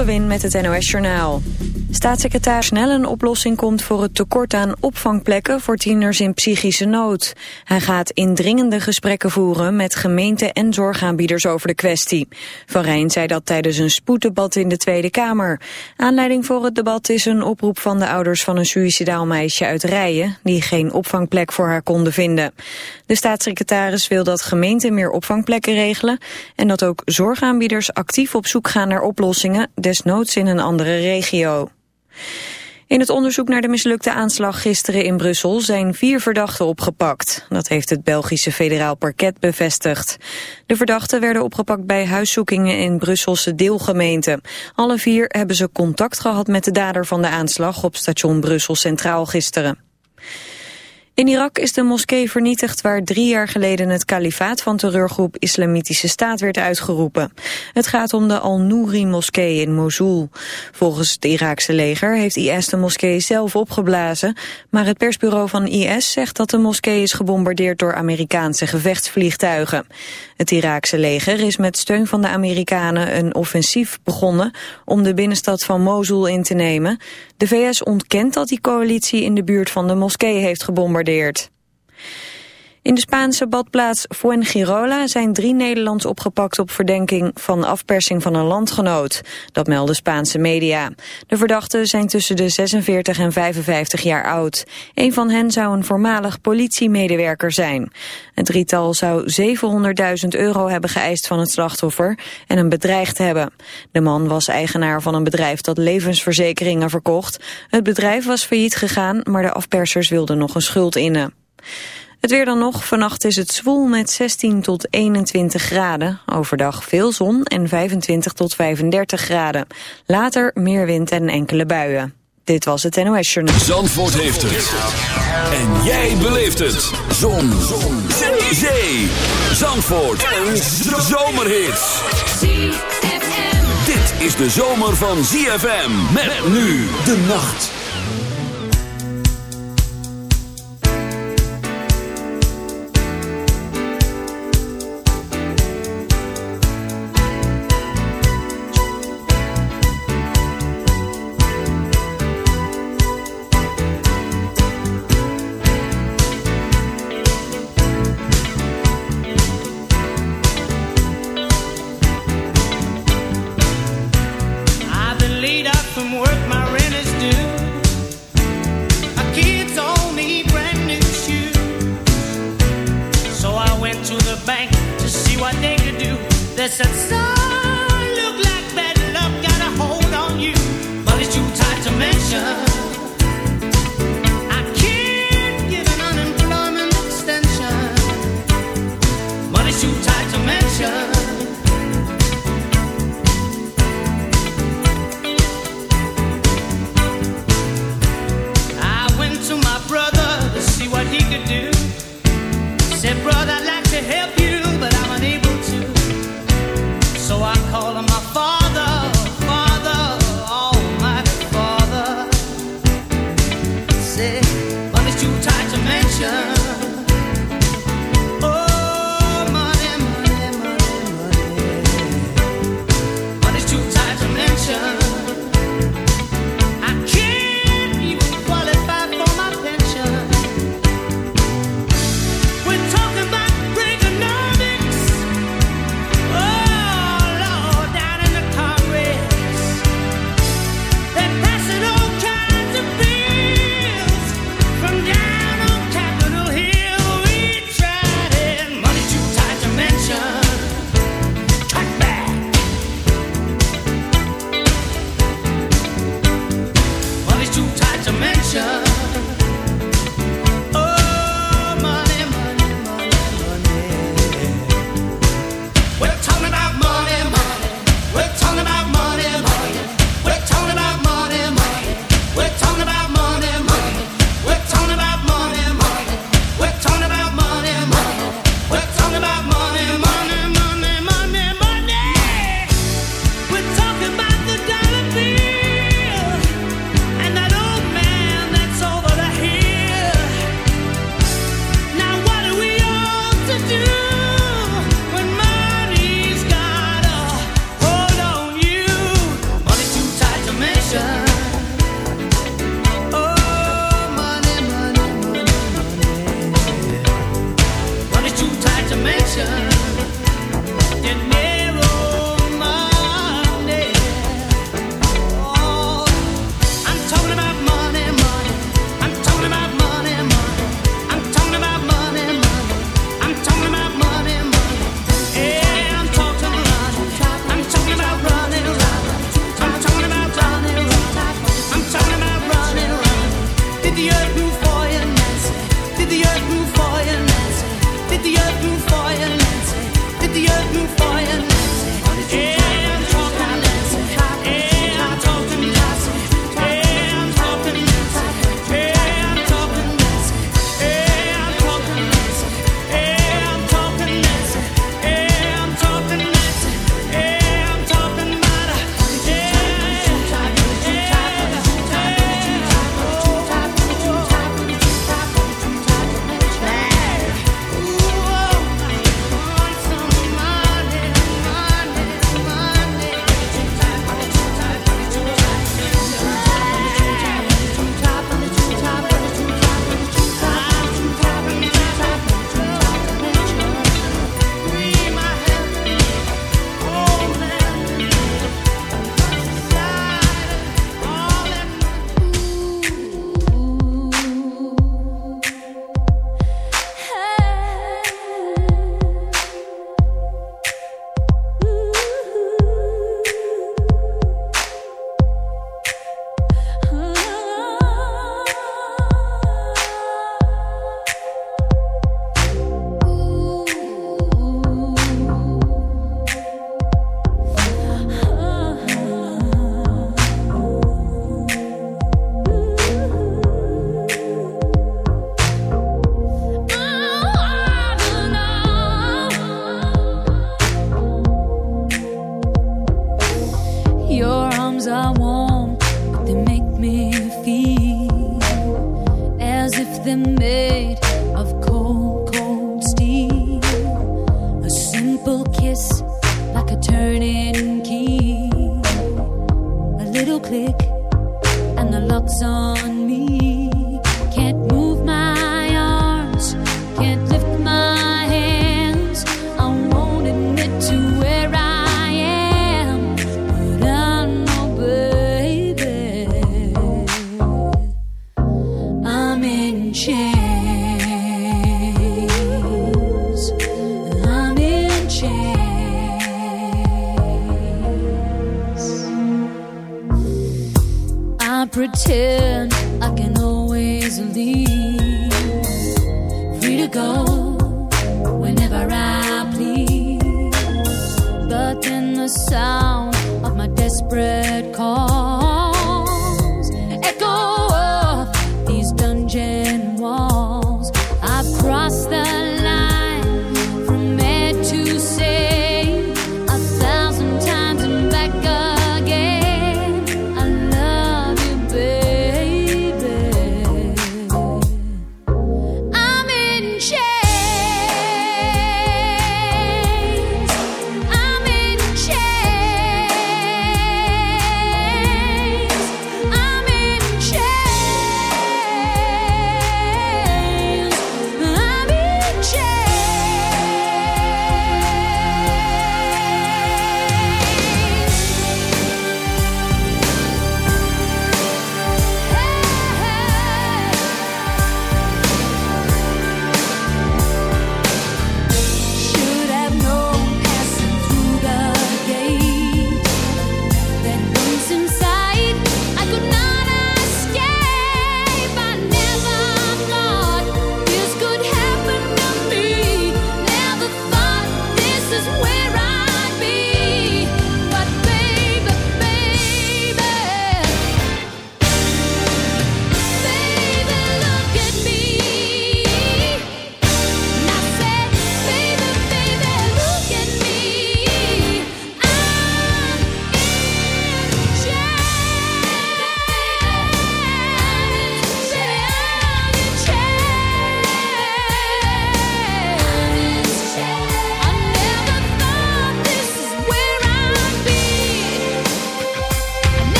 Lewin met het NOS Journaal. Staatssecretaris snel een oplossing komt voor het tekort aan opvangplekken voor tieners in psychische nood. Hij gaat indringende gesprekken voeren met gemeenten en zorgaanbieders over de kwestie. Van Rijn zei dat tijdens een spoeddebat in de Tweede Kamer. Aanleiding voor het debat is een oproep van de ouders van een suïcidaal meisje uit Rijen... die geen opvangplek voor haar konden vinden. De staatssecretaris wil dat gemeenten meer opvangplekken regelen... en dat ook zorgaanbieders actief op zoek gaan naar oplossingen, desnoods in een andere regio. In het onderzoek naar de mislukte aanslag gisteren in Brussel zijn vier verdachten opgepakt. Dat heeft het Belgische federaal parket bevestigd. De verdachten werden opgepakt bij huiszoekingen in Brusselse deelgemeenten. Alle vier hebben ze contact gehad met de dader van de aanslag op station Brussel Centraal gisteren. In Irak is de moskee vernietigd waar drie jaar geleden het kalifaat van terreurgroep Islamitische Staat werd uitgeroepen. Het gaat om de Al-Nouri-moskee in Mosul. Volgens het Iraakse leger heeft IS de moskee zelf opgeblazen, maar het persbureau van IS zegt dat de moskee is gebombardeerd door Amerikaanse gevechtsvliegtuigen. Het Iraakse leger is met steun van de Amerikanen een offensief begonnen om de binnenstad van Mosul in te nemen. De VS ontkent dat die coalitie in de buurt van de moskee heeft gebombardeerd. In de Spaanse badplaats Fuengirola zijn drie Nederlands opgepakt op verdenking van afpersing van een landgenoot. Dat melden Spaanse media. De verdachten zijn tussen de 46 en 55 jaar oud. Een van hen zou een voormalig politiemedewerker zijn. Het drietal zou 700.000 euro hebben geëist van het slachtoffer en hem bedreigd hebben. De man was eigenaar van een bedrijf dat levensverzekeringen verkocht. Het bedrijf was failliet gegaan, maar de afpersers wilden nog een schuld innen. Het weer dan nog. Vannacht is het zwoel met 16 tot 21 graden. Overdag veel zon en 25 tot 35 graden. Later meer wind en enkele buien. Dit was het NOS Journal. Zandvoort heeft het. En jij beleeft het. Zon. zon. Zee. Zandvoort. Een zomerhit. Dit is de zomer van ZFM. Met nu de nacht. Did the earth move for you, Nancy? Did the earth move for you, Nancy? click.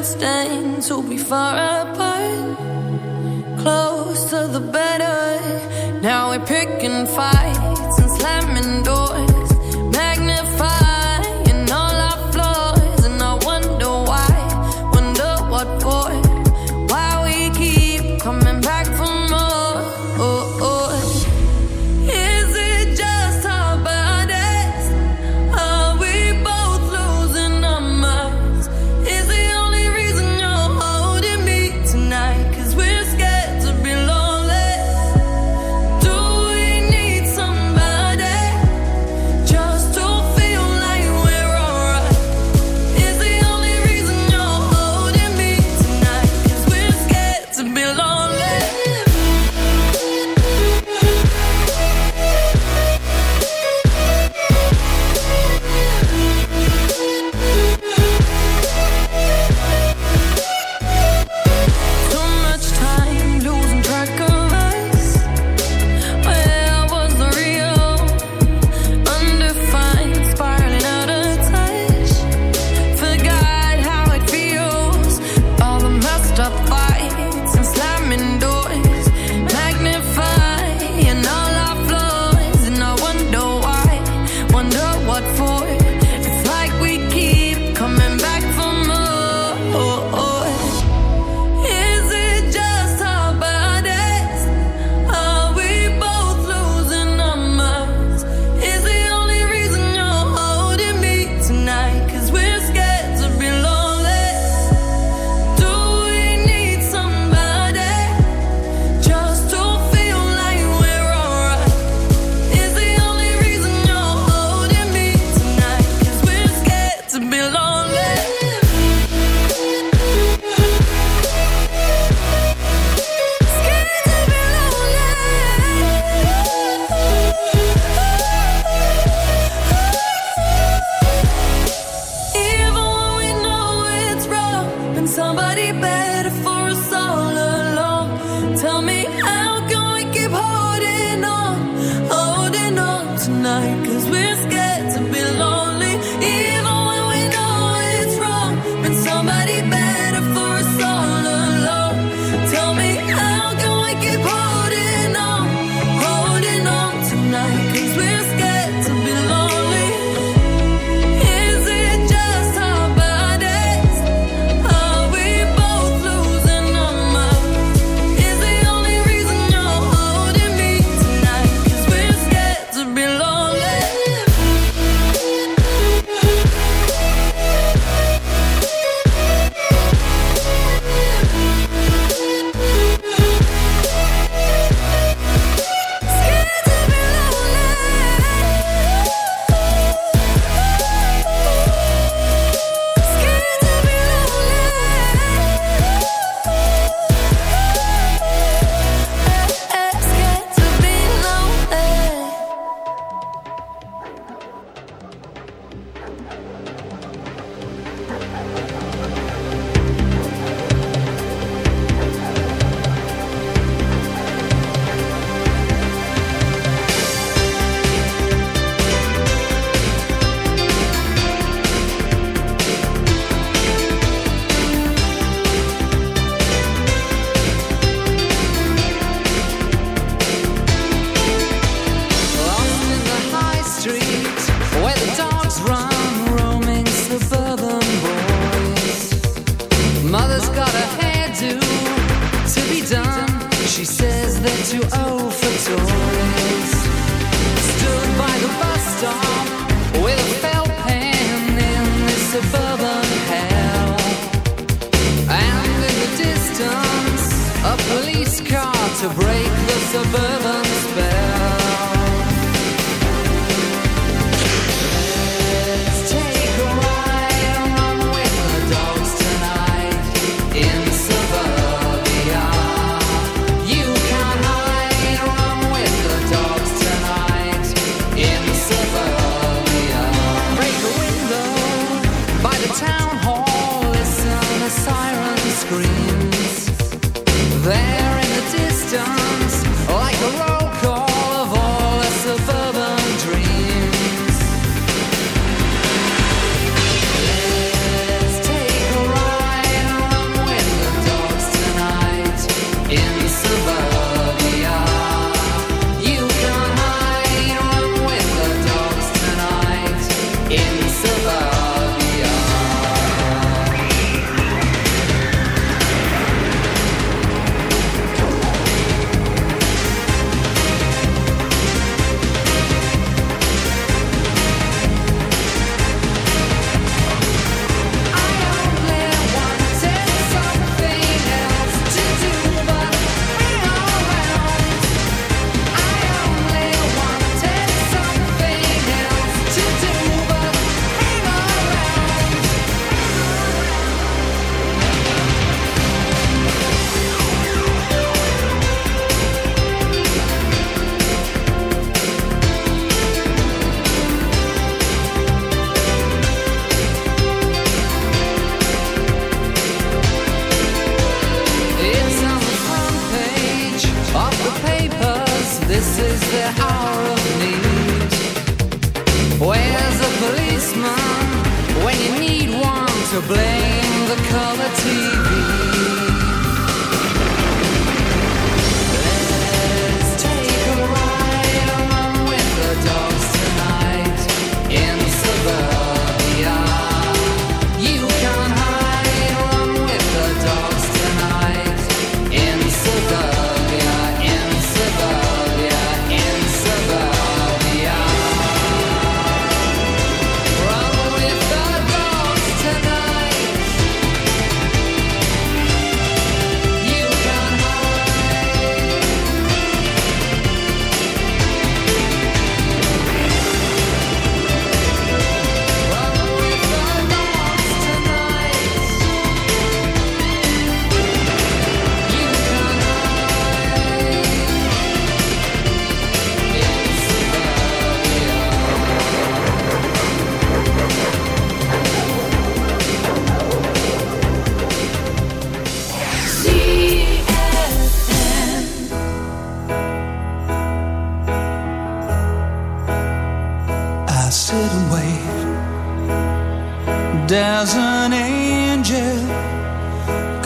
and stains will be far apart. close to the better. Now we're picking fights and slamming doors.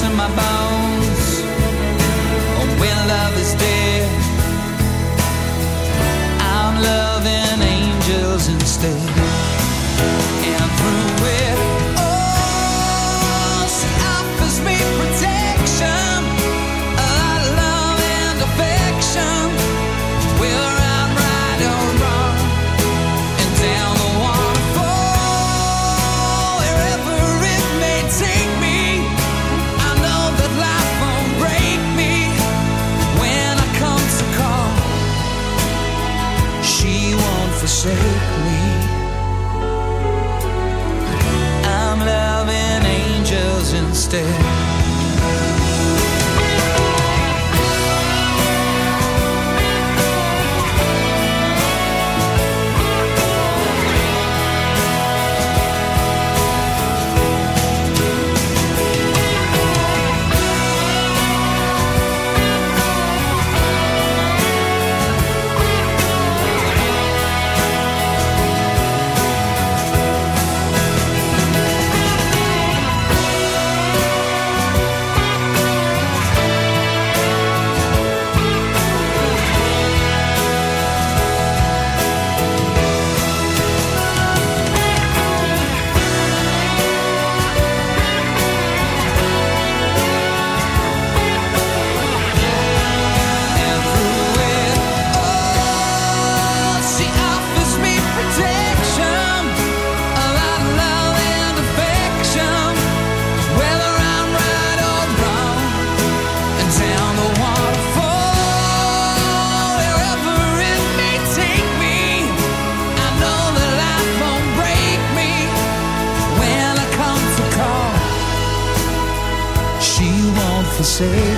to my bones. Oh, when love is dead I'm loving angels instead. usted say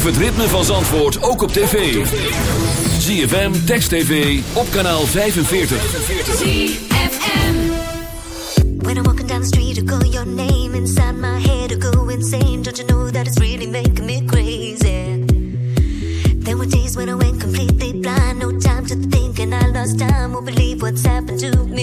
Beleef het ritme van Zandvoort ook op tv. ZFM, Text TV, op kanaal 45. ZFM When I'm walking down the street, I call your name inside my head, I go insane. Don't you know that it's really making me crazy? There were days when I went completely blind, no time to think, and I lost time. Won't believe what's happened to me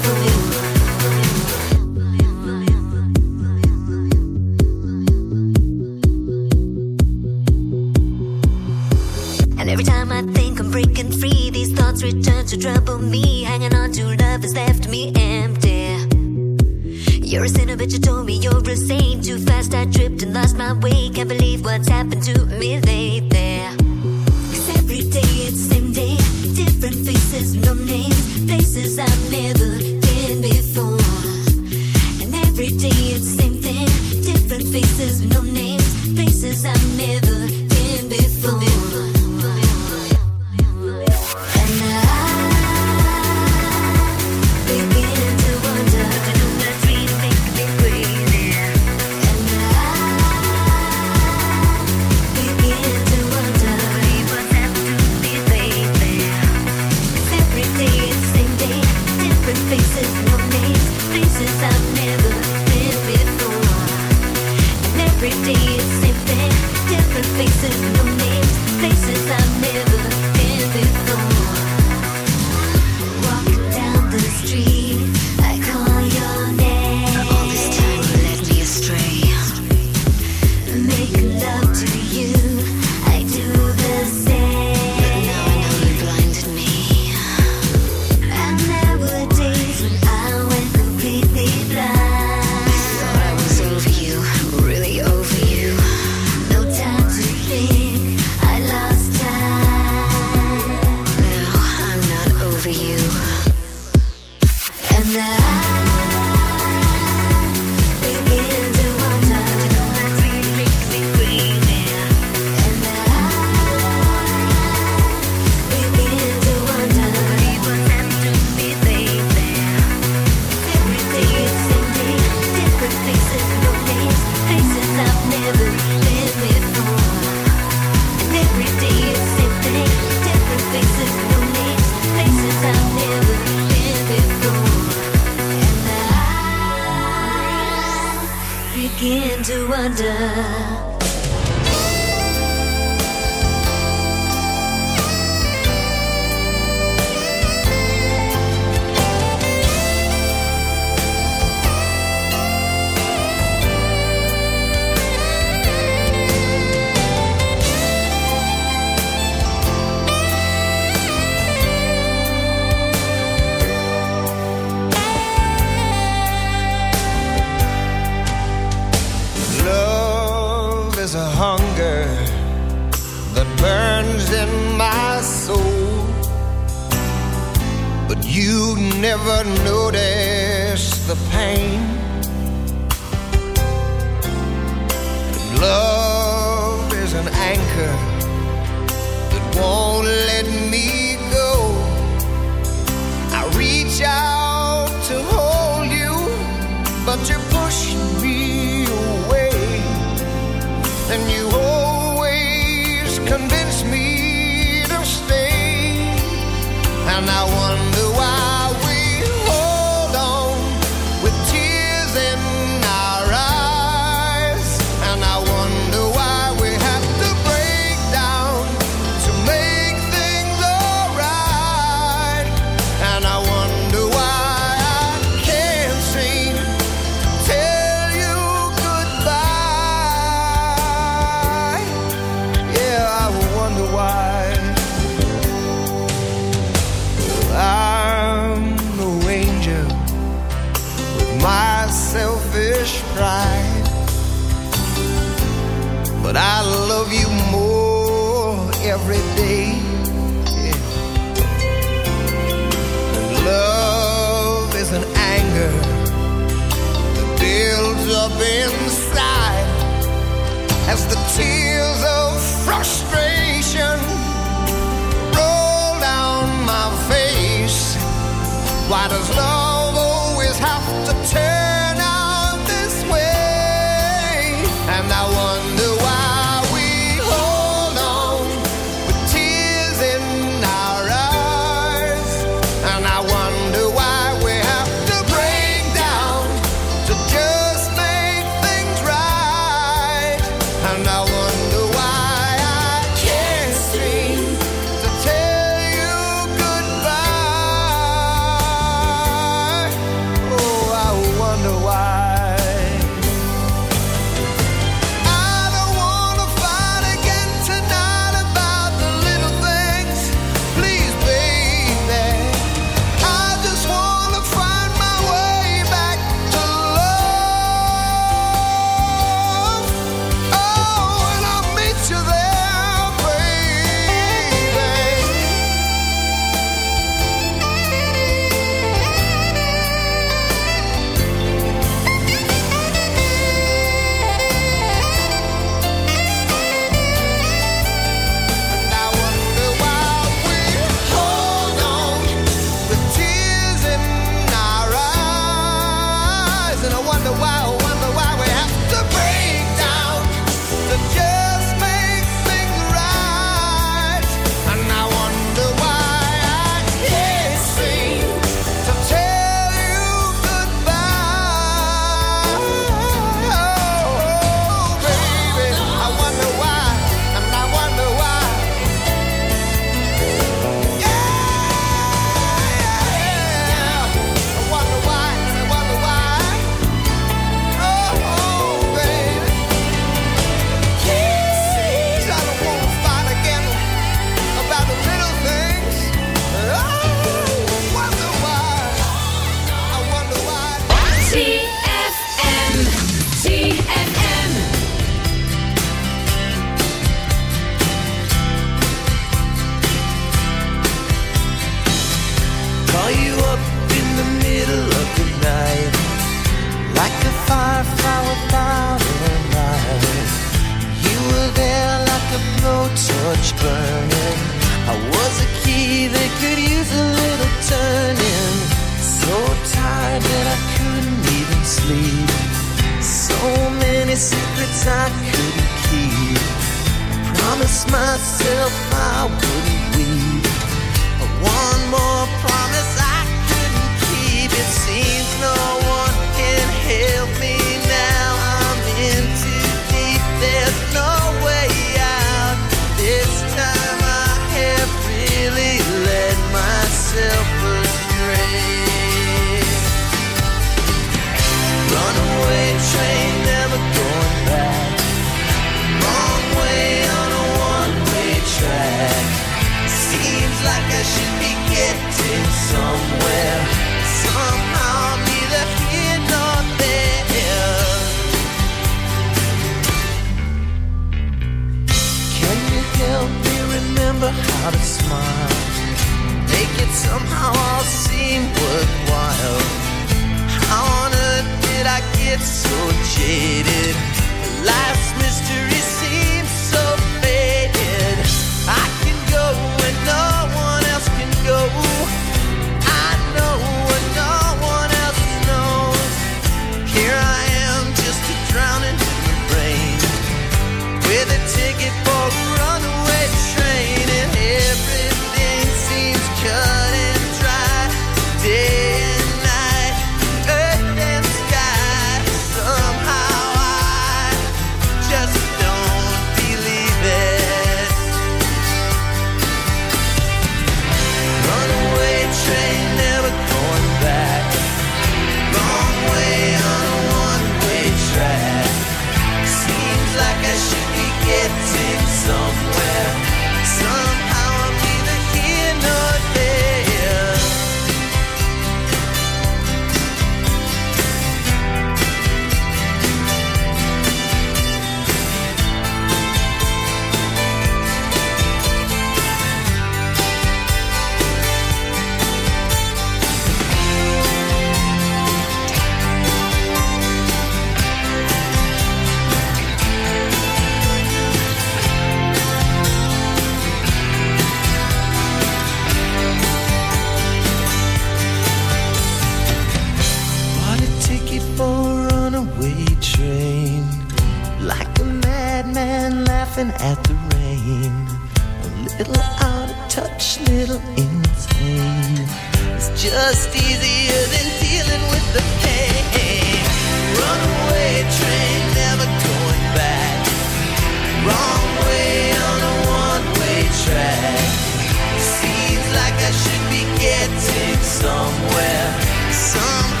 getting somewhere.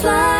Fly,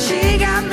she got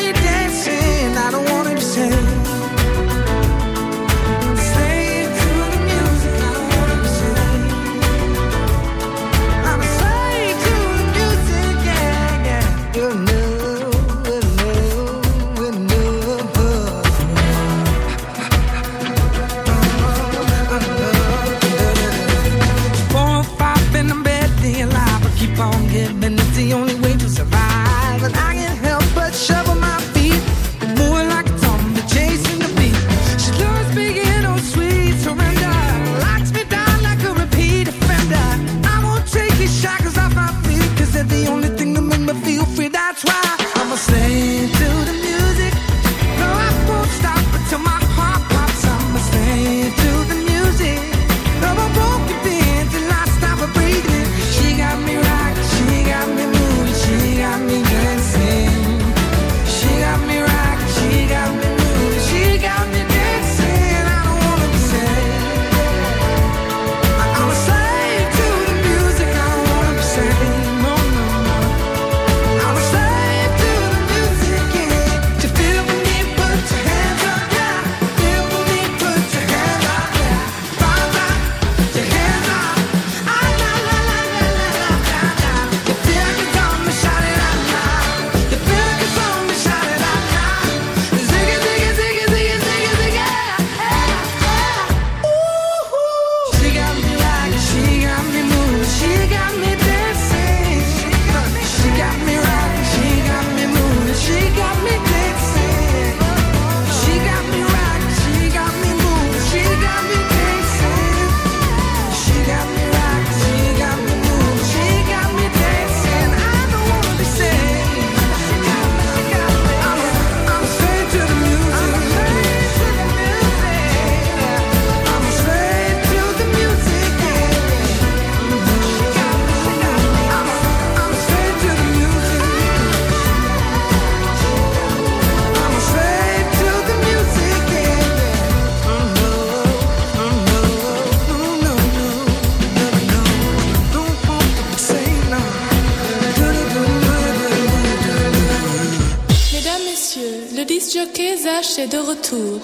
j'ai de retour.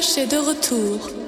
Flash de retour.